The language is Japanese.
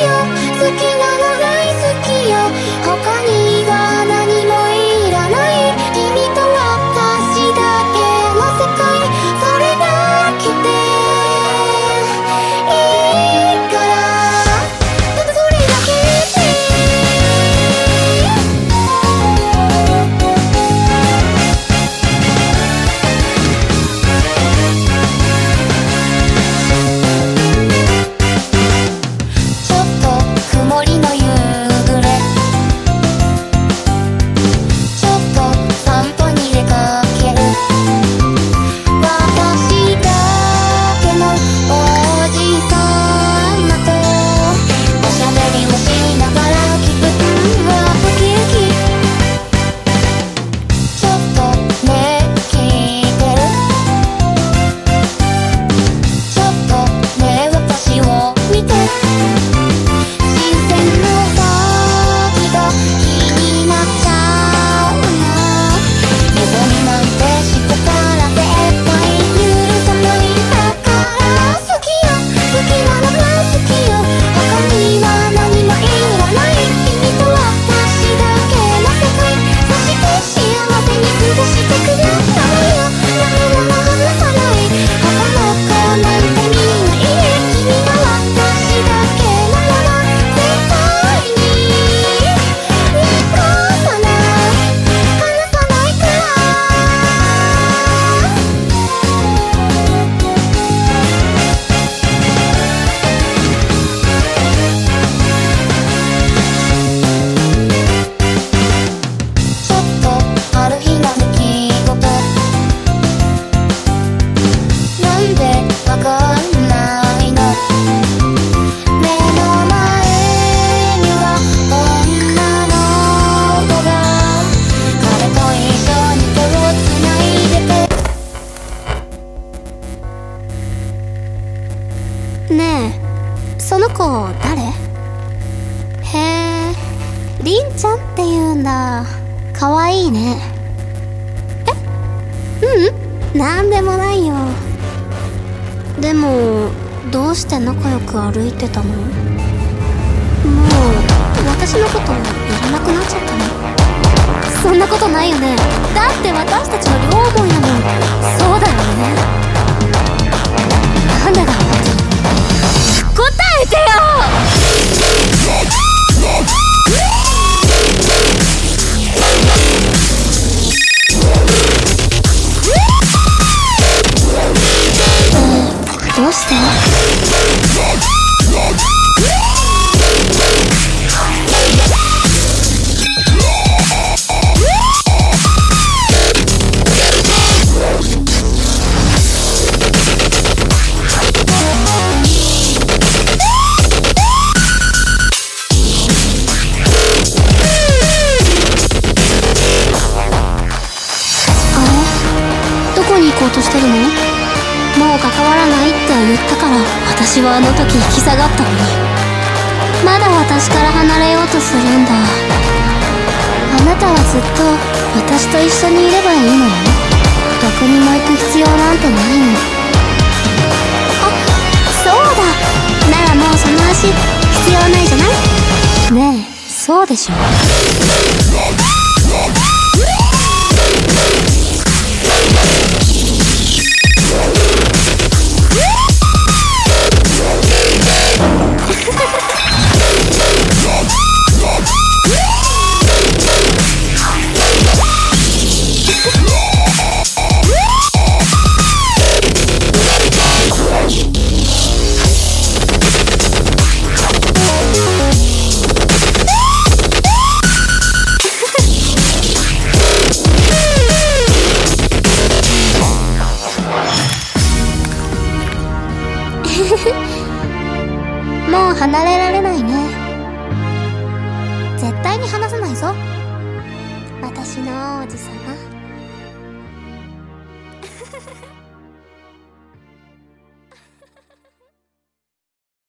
よ。ねえその子誰？へえりんちゃんって言うんだ。かわいいね。え？ううん？なんでもないよ。でもどうして仲良く歩いてたの？もう私のこといらなくなっちゃったの。そんなことないよね。だって私たちの両思いだもん。そうだよね。行こうとしてるの？もう関わらないって言ったから私はあの時引き下がったのに。まだ私から離れようとするんだ。あなたはずっと私と一緒にいればいいのよ。どこにも行く必要なんてないの。あそうだ。ならもうその足必要ないじゃない。ねえそうでしょ。もう離れられないね。絶対に離さないぞ。私の王子様。